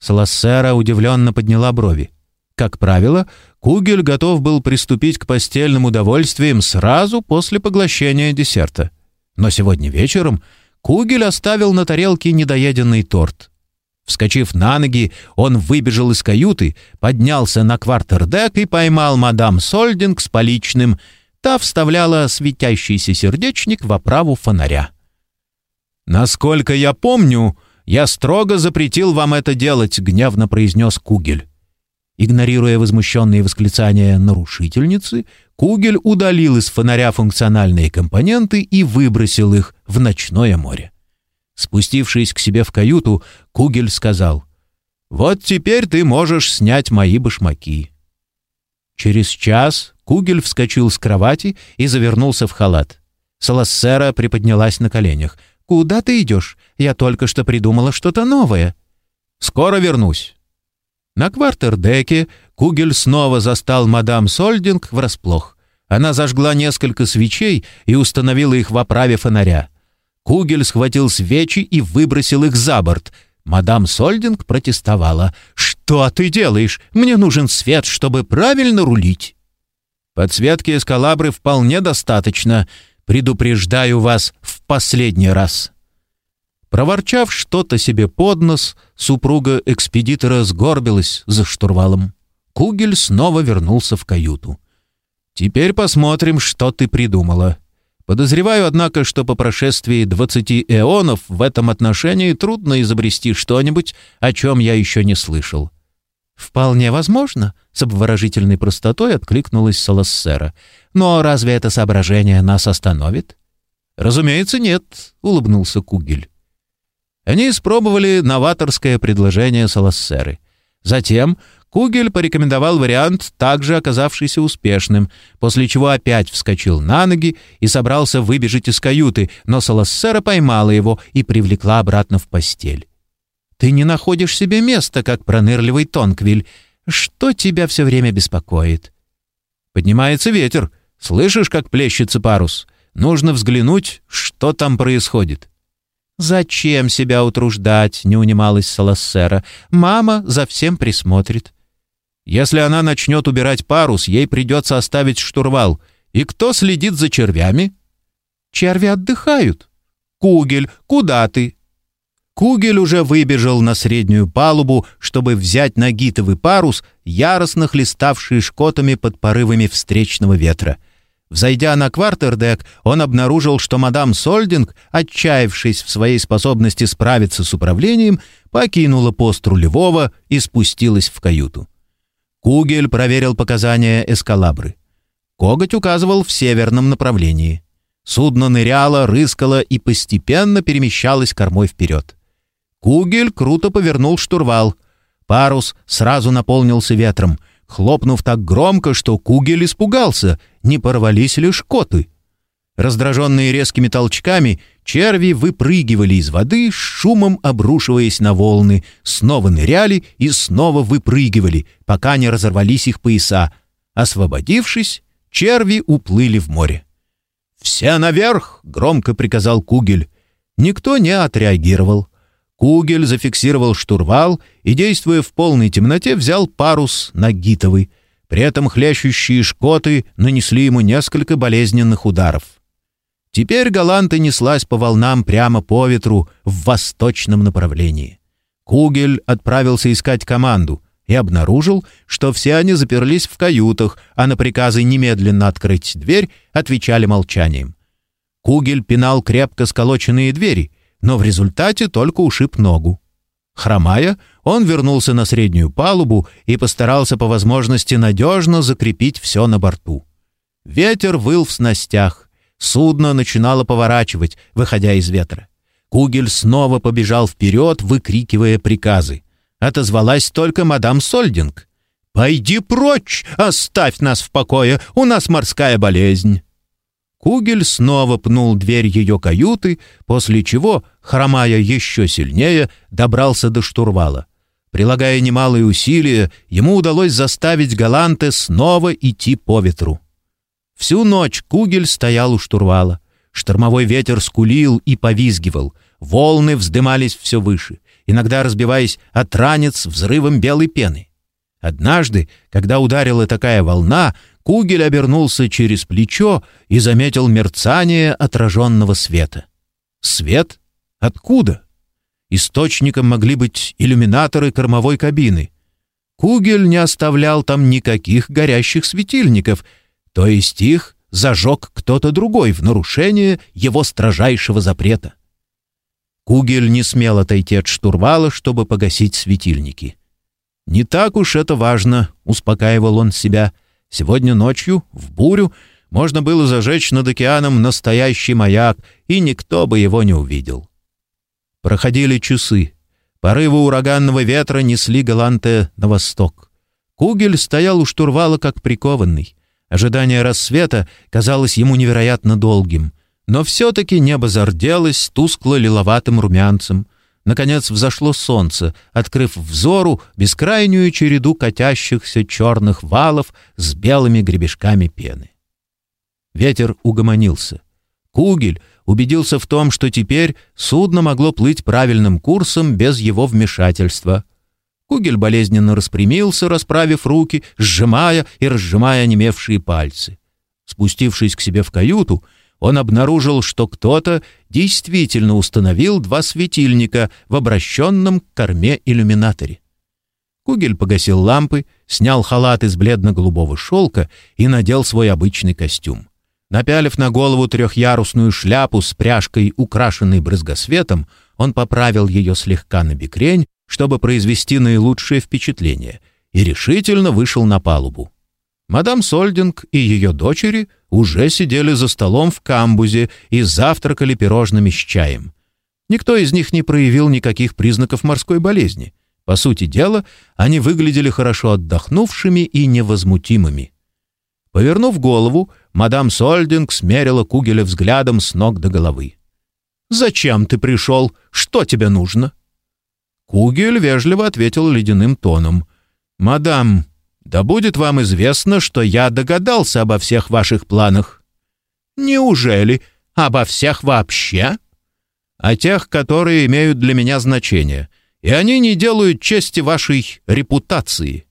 Салассера удивленно подняла брови. Как правило, Кугель готов был приступить к постельным удовольствиям сразу после поглощения десерта. Но сегодня вечером Кугель оставил на тарелке недоеденный торт. Вскочив на ноги, он выбежал из каюты, поднялся на квартердек и поймал мадам Сольдинг с поличным — Та вставляла светящийся сердечник в оправу фонаря. «Насколько я помню, я строго запретил вам это делать», — гневно произнес Кугель. Игнорируя возмущенные восклицания нарушительницы, Кугель удалил из фонаря функциональные компоненты и выбросил их в ночное море. Спустившись к себе в каюту, Кугель сказал, «Вот теперь ты можешь снять мои башмаки». Через час Кугель вскочил с кровати и завернулся в халат. Салассера приподнялась на коленях. «Куда ты идешь? Я только что придумала что-то новое». «Скоро вернусь». На квартердеке Кугель снова застал мадам Сольдинг врасплох. Она зажгла несколько свечей и установила их в оправе фонаря. Кугель схватил свечи и выбросил их за борт. Мадам Сольдинг протестовала. «Что ты делаешь? Мне нужен свет, чтобы правильно рулить». Подсветки эскалабры вполне достаточно. Предупреждаю вас в последний раз». Проворчав что-то себе под нос, супруга экспедитора сгорбилась за штурвалом. Кугель снова вернулся в каюту. «Теперь посмотрим, что ты придумала. Подозреваю, однако, что по прошествии двадцати эонов в этом отношении трудно изобрести что-нибудь, о чем я еще не слышал. «Вполне возможно», — с обворожительной простотой откликнулась Салассера. «Но разве это соображение нас остановит?» «Разумеется, нет», — улыбнулся Кугель. Они испробовали новаторское предложение Салассеры. Затем Кугель порекомендовал вариант, также оказавшийся успешным, после чего опять вскочил на ноги и собрался выбежать из каюты, но Салассера поймала его и привлекла обратно в постель. Ты не находишь себе места, как пронырливый Тонквиль. Что тебя все время беспокоит?» «Поднимается ветер. Слышишь, как плещется парус? Нужно взглянуть, что там происходит». «Зачем себя утруждать?» — не унималась Салассера. «Мама за всем присмотрит». «Если она начнет убирать парус, ей придется оставить штурвал. И кто следит за червями?» «Черви отдыхают». «Кугель, куда ты?» Кугель уже выбежал на среднюю палубу, чтобы взять нагитовый парус, яростно хлеставший шкотами под порывами встречного ветра. Взойдя на квартердек, он обнаружил, что мадам Сольдинг, отчаявшись в своей способности справиться с управлением, покинула пост рулевого и спустилась в каюту. Кугель проверил показания эскалабры. Коготь указывал в северном направлении. Судно ныряло, рыскало и постепенно перемещалось кормой вперед. Кугель круто повернул штурвал. Парус сразу наполнился ветром, хлопнув так громко, что Кугель испугался, не порвались ли шкоты. Раздраженные резкими толчками, черви выпрыгивали из воды, шумом обрушиваясь на волны, снова ныряли и снова выпрыгивали, пока не разорвались их пояса. Освободившись, черви уплыли в море. «Все наверх!» — громко приказал Кугель. Никто не отреагировал. Кугель зафиксировал штурвал и, действуя в полной темноте, взял парус на гитовый. При этом хлящущие шкоты нанесли ему несколько болезненных ударов. Теперь Галанта неслась по волнам прямо по ветру в восточном направлении. Кугель отправился искать команду и обнаружил, что все они заперлись в каютах, а на приказы немедленно открыть дверь отвечали молчанием. Кугель пинал крепко сколоченные двери, но в результате только ушиб ногу. Хромая, он вернулся на среднюю палубу и постарался по возможности надежно закрепить все на борту. Ветер выл в снастях, судно начинало поворачивать, выходя из ветра. Кугель снова побежал вперед, выкрикивая приказы. Отозвалась только мадам Сольдинг. «Пойди прочь! Оставь нас в покое! У нас морская болезнь!» Кугель снова пнул дверь ее каюты, после чего, хромая еще сильнее, добрался до штурвала. Прилагая немалые усилия, ему удалось заставить Галанте снова идти по ветру. Всю ночь Кугель стоял у штурвала. Штормовой ветер скулил и повизгивал. Волны вздымались все выше, иногда разбиваясь от ранец взрывом белой пены. Однажды, когда ударила такая волна, Кугель обернулся через плечо и заметил мерцание отраженного света. Свет? Откуда? Источником могли быть иллюминаторы кормовой кабины. Кугель не оставлял там никаких горящих светильников, то есть их зажег кто-то другой в нарушение его строжайшего запрета. Кугель не смел отойти от штурвала, чтобы погасить светильники. «Не так уж это важно», — успокаивал он себя, — Сегодня ночью, в бурю, можно было зажечь над океаном настоящий маяк, и никто бы его не увидел. Проходили часы. Порывы ураганного ветра несли Галанте на восток. Кугель стоял у штурвала как прикованный. Ожидание рассвета казалось ему невероятно долгим. Но все-таки небо зарделось тускло-лиловатым румянцем. Наконец взошло солнце, открыв взору бескрайнюю череду катящихся черных валов с белыми гребешками пены. Ветер угомонился. Кугель убедился в том, что теперь судно могло плыть правильным курсом без его вмешательства. Кугель болезненно распрямился, расправив руки, сжимая и разжимая онемевшие пальцы. Спустившись к себе в каюту, он обнаружил, что кто-то действительно установил два светильника в обращенном к корме иллюминаторе. Кугель погасил лампы, снял халат из бледно-голубого шелка и надел свой обычный костюм. Напялив на голову трехъярусную шляпу с пряжкой, украшенной брызгосветом, он поправил ее слегка на бекрень, чтобы произвести наилучшее впечатление, и решительно вышел на палубу. Мадам Сольдинг и ее дочери уже сидели за столом в камбузе и завтракали пирожными с чаем. Никто из них не проявил никаких признаков морской болезни. По сути дела, они выглядели хорошо отдохнувшими и невозмутимыми. Повернув голову, мадам Сольдинг смерила Кугеля взглядом с ног до головы. «Зачем ты пришел? Что тебе нужно?» Кугель вежливо ответил ледяным тоном. «Мадам, да будет вам известно, что я догадался обо всех ваших планах». «Неужели? Обо всех вообще?» «О тех, которые имеют для меня значение, и они не делают чести вашей репутации».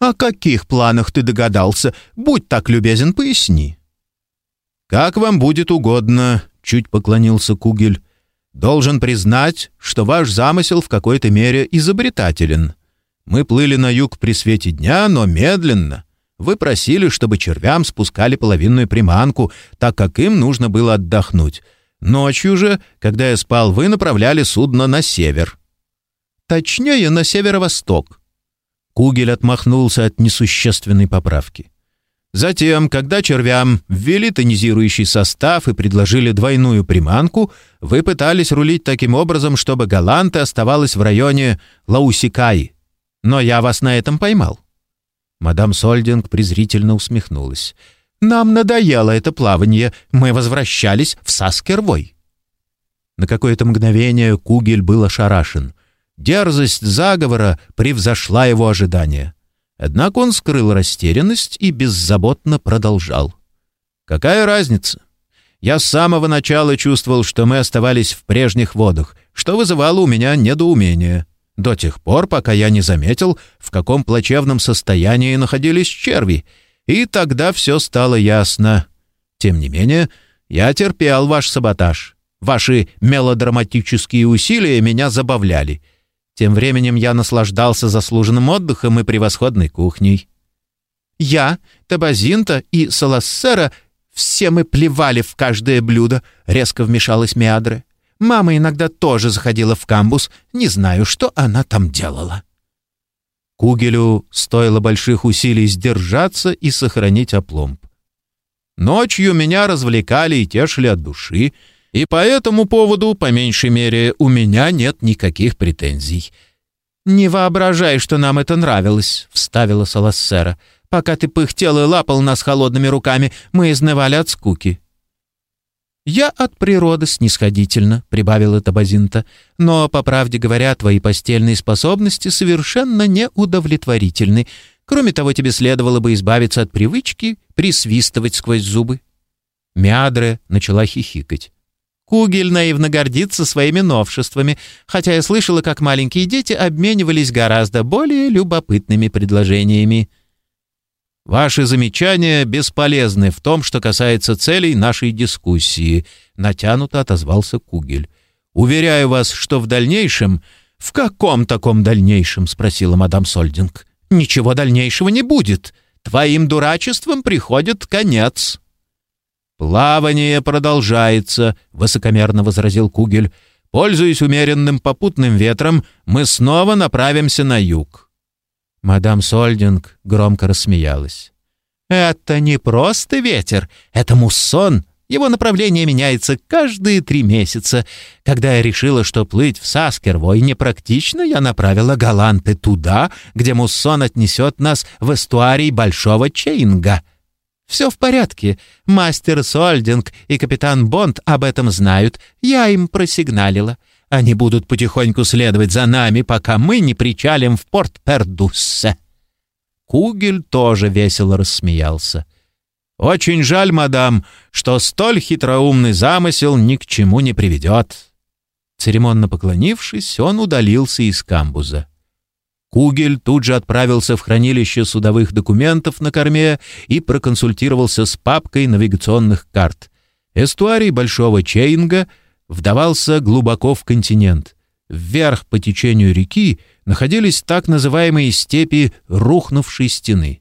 «О каких планах ты догадался? Будь так любезен, поясни». «Как вам будет угодно», — чуть поклонился Кугель. «Должен признать, что ваш замысел в какой-то мере изобретателен. Мы плыли на юг при свете дня, но медленно. Вы просили, чтобы червям спускали половинную приманку, так как им нужно было отдохнуть. Ночью же, когда я спал, вы направляли судно на север. Точнее, на северо-восток. Кугель отмахнулся от несущественной поправки. Затем, когда червям ввели тонизирующий состав и предложили двойную приманку, вы пытались рулить таким образом, чтобы Галанта оставалась в районе Лаусикаи. Но я вас на этом поймал». Мадам Сольдинг презрительно усмехнулась. «Нам надоело это плавание. Мы возвращались в Саскервой». На какое-то мгновение Кугель был ошарашен. Дерзость заговора превзошла его ожидания. Однако он скрыл растерянность и беззаботно продолжал. «Какая разница? Я с самого начала чувствовал, что мы оставались в прежних водах, что вызывало у меня недоумение. До тех пор, пока я не заметил, в каком плачевном состоянии находились черви. И тогда все стало ясно. Тем не менее, я терпел ваш саботаж. Ваши мелодраматические усилия меня забавляли. Тем временем я наслаждался заслуженным отдыхом и превосходной кухней. Я, Табазинта и Салассера все мы плевали в каждое блюдо, резко вмешалась Миадре. Мама иногда тоже заходила в камбус, не знаю, что она там делала. Кугелю стоило больших усилий сдержаться и сохранить опломб. Ночью меня развлекали и тешили от души, и по этому поводу, по меньшей мере, у меня нет никаких претензий. «Не воображай, что нам это нравилось», — вставила Салассера. «Пока ты пыхтел и лапал нас холодными руками, мы изнывали от скуки». «Я от природы снисходительно», — прибавила Табазинта. «Но, по правде говоря, твои постельные способности совершенно неудовлетворительны. Кроме того, тебе следовало бы избавиться от привычки присвистывать сквозь зубы». Миадре начала хихикать. Кугель наивно гордится своими новшествами, хотя я слышала, как маленькие дети обменивались гораздо более любопытными предложениями. Ваши замечания бесполезны в том, что касается целей нашей дискуссии, натянуто отозвался Кугель. Уверяю вас, что в дальнейшем... В каком таком дальнейшем, спросила мадам Сольдинг. Ничего дальнейшего не будет. Твоим дурачеством приходит конец. «Плавание продолжается», — высокомерно возразил Кугель. «Пользуясь умеренным попутным ветром, мы снова направимся на юг». Мадам Сольдинг громко рассмеялась. «Это не просто ветер, это муссон. Его направление меняется каждые три месяца. Когда я решила, что плыть в Саскервой непрактично, я направила галанты туда, где муссон отнесет нас в эстуарий Большого Чейнга». «Все в порядке. Мастер Сольдинг и капитан Бонд об этом знают. Я им просигналила. Они будут потихоньку следовать за нами, пока мы не причалим в порт Пердуссе». Кугель тоже весело рассмеялся. «Очень жаль, мадам, что столь хитроумный замысел ни к чему не приведет». Церемонно поклонившись, он удалился из камбуза. Кугель тут же отправился в хранилище судовых документов на корме и проконсультировался с папкой навигационных карт. Эстуарий Большого Чейнга вдавался глубоко в континент. Вверх по течению реки находились так называемые степи рухнувшей стены.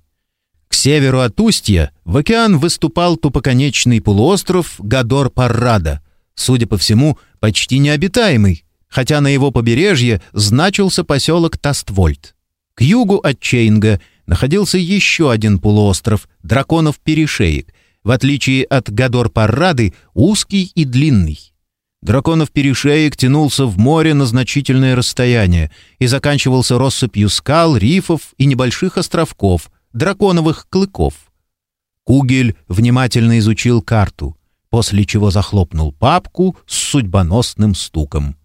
К северу от устья в океан выступал тупоконечный полуостров Гадор-Паррада, судя по всему, почти необитаемый, хотя на его побережье значился поселок Таствольт. К югу от Чейнга находился еще один полуостров — Драконов Перешеек, в отличие от Гадор-Паррады, узкий и длинный. Драконов Перешеек тянулся в море на значительное расстояние и заканчивался россыпью скал, рифов и небольших островков, драконовых клыков. Кугель внимательно изучил карту, после чего захлопнул папку с судьбоносным стуком.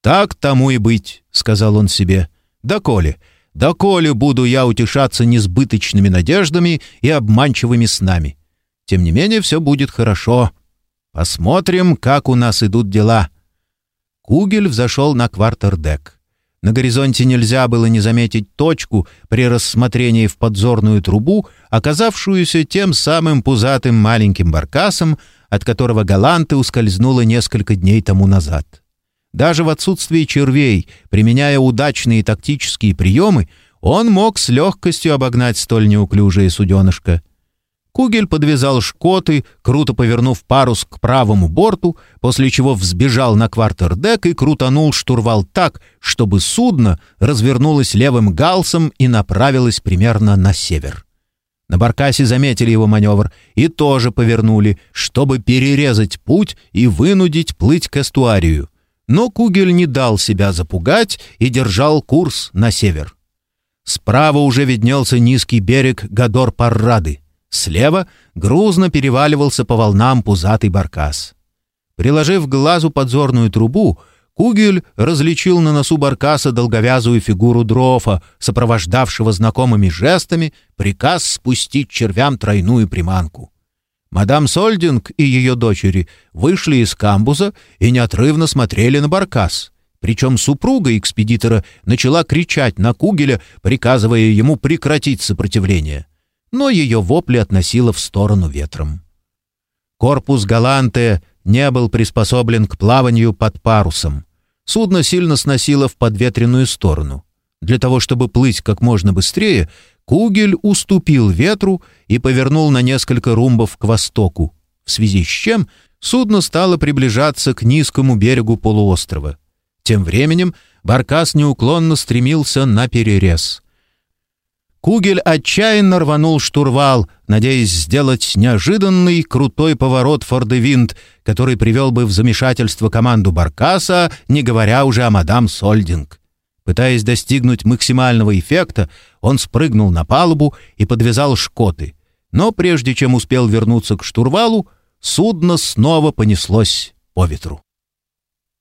«Так тому и быть», — сказал он себе. «Доколе, доколе буду я утешаться несбыточными надеждами и обманчивыми снами. Тем не менее, все будет хорошо. Посмотрим, как у нас идут дела». Кугель взошел на квартердек. На горизонте нельзя было не заметить точку при рассмотрении в подзорную трубу, оказавшуюся тем самым пузатым маленьким баркасом, от которого Галанты ускользнула несколько дней тому назад. Даже в отсутствии червей, применяя удачные тактические приемы, он мог с легкостью обогнать столь неуклюжее суденышко. Кугель подвязал шкоты, круто повернув парус к правому борту, после чего взбежал на квартердек и крутанул штурвал так, чтобы судно развернулось левым галсом и направилось примерно на север. На баркасе заметили его маневр и тоже повернули, чтобы перерезать путь и вынудить плыть к эстуарию. Но Кугель не дал себя запугать и держал курс на север. Справа уже виднелся низкий берег Гадор-Паррады. Слева грузно переваливался по волнам пузатый баркас. Приложив к глазу подзорную трубу, Кугель различил на носу баркаса долговязую фигуру дрофа, сопровождавшего знакомыми жестами приказ спустить червям тройную приманку. Мадам Сольдинг и ее дочери вышли из камбуза и неотрывно смотрели на баркас. Причем супруга экспедитора начала кричать на Кугеля, приказывая ему прекратить сопротивление. Но ее вопли относило в сторону ветром. Корпус Галанте не был приспособлен к плаванию под парусом. Судно сильно сносило в подветренную сторону. Для того, чтобы плыть как можно быстрее, Кугель уступил ветру и повернул на несколько румбов к востоку, в связи с чем судно стало приближаться к низкому берегу полуострова. Тем временем Баркас неуклонно стремился на перерез. Кугель отчаянно рванул штурвал, надеясь сделать неожиданный крутой поворот Фордевинт, который привел бы в замешательство команду Баркаса, не говоря уже о мадам Сольдинг. Пытаясь достигнуть максимального эффекта, он спрыгнул на палубу и подвязал шкоты. Но прежде чем успел вернуться к штурвалу, судно снова понеслось по ветру.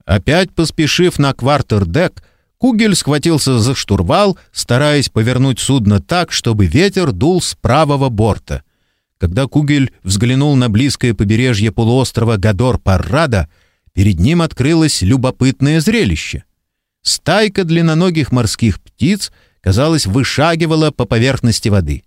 Опять поспешив на квартердек, Кугель схватился за штурвал, стараясь повернуть судно так, чтобы ветер дул с правого борта. Когда Кугель взглянул на близкое побережье полуострова Гадор-Паррада, перед ним открылось любопытное зрелище — Стайка длинноногих морских птиц, казалось, вышагивала по поверхности воды.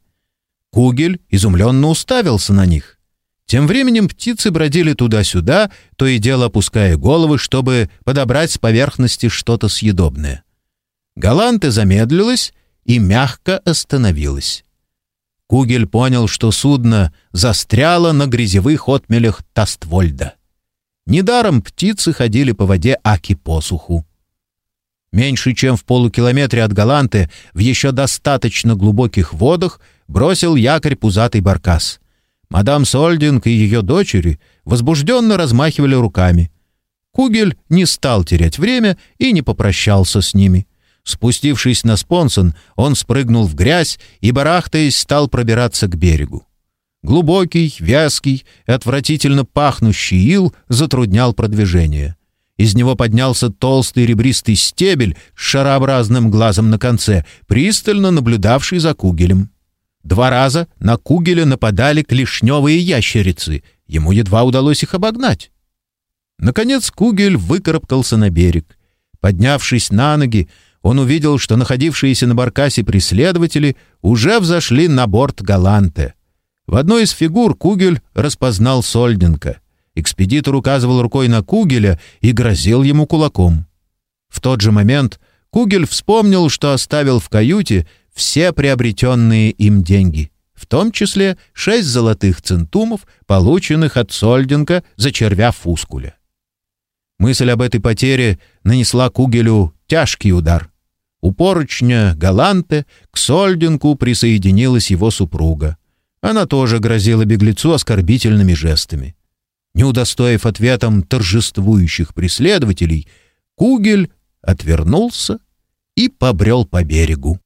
Кугель изумленно уставился на них. Тем временем птицы бродили туда-сюда, то и дело опуская головы, чтобы подобрать с поверхности что-то съедобное. Галанте замедлилась и мягко остановилась. Кугель понял, что судно застряло на грязевых отмелях Таствольда. Недаром птицы ходили по воде Аки посуху. Меньше чем в полукилометре от Галанты, в еще достаточно глубоких водах, бросил якорь пузатый баркас. Мадам Сольдинг и ее дочери возбужденно размахивали руками. Кугель не стал терять время и не попрощался с ними. Спустившись на спонсон, он спрыгнул в грязь и, барахтаясь, стал пробираться к берегу. Глубокий, вязкий, отвратительно пахнущий ил затруднял продвижение. Из него поднялся толстый ребристый стебель с шарообразным глазом на конце, пристально наблюдавший за кугелем. Два раза на кугеля нападали клешневые ящерицы. Ему едва удалось их обогнать. Наконец кугель выкарабкался на берег. Поднявшись на ноги, он увидел, что находившиеся на баркасе преследователи уже взошли на борт Галанте. В одной из фигур Кугель распознал Сольденко. Экспедитор указывал рукой на Кугеля и грозил ему кулаком. В тот же момент Кугель вспомнил, что оставил в каюте все приобретенные им деньги, в том числе шесть золотых центумов, полученных от Сольденко за червя фускуля. Мысль об этой потере нанесла Кугелю тяжкий удар. У поручня Галанте к Сольденку присоединилась его супруга. Она тоже грозила беглецу оскорбительными жестами. Не удостоив ответом торжествующих преследователей, Кугель отвернулся и побрел по берегу.